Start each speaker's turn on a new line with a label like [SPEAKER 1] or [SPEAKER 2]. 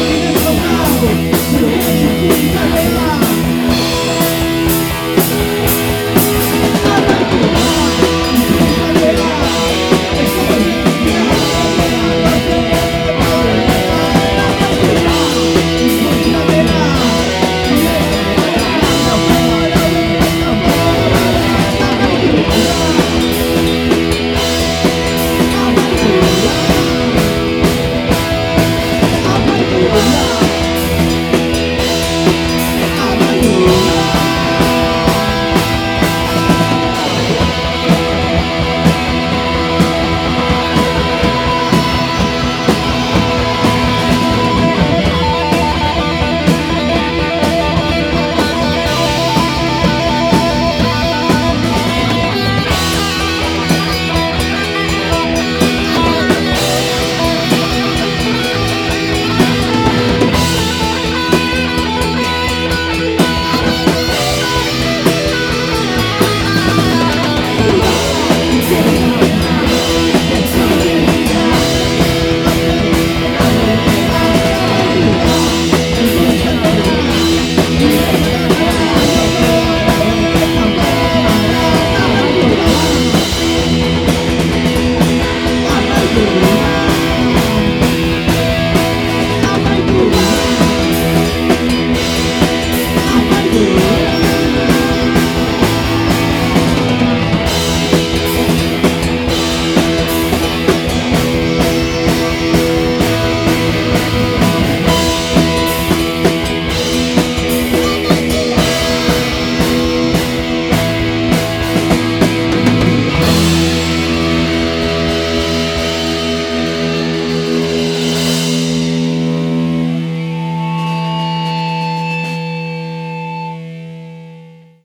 [SPEAKER 1] Hallelujah.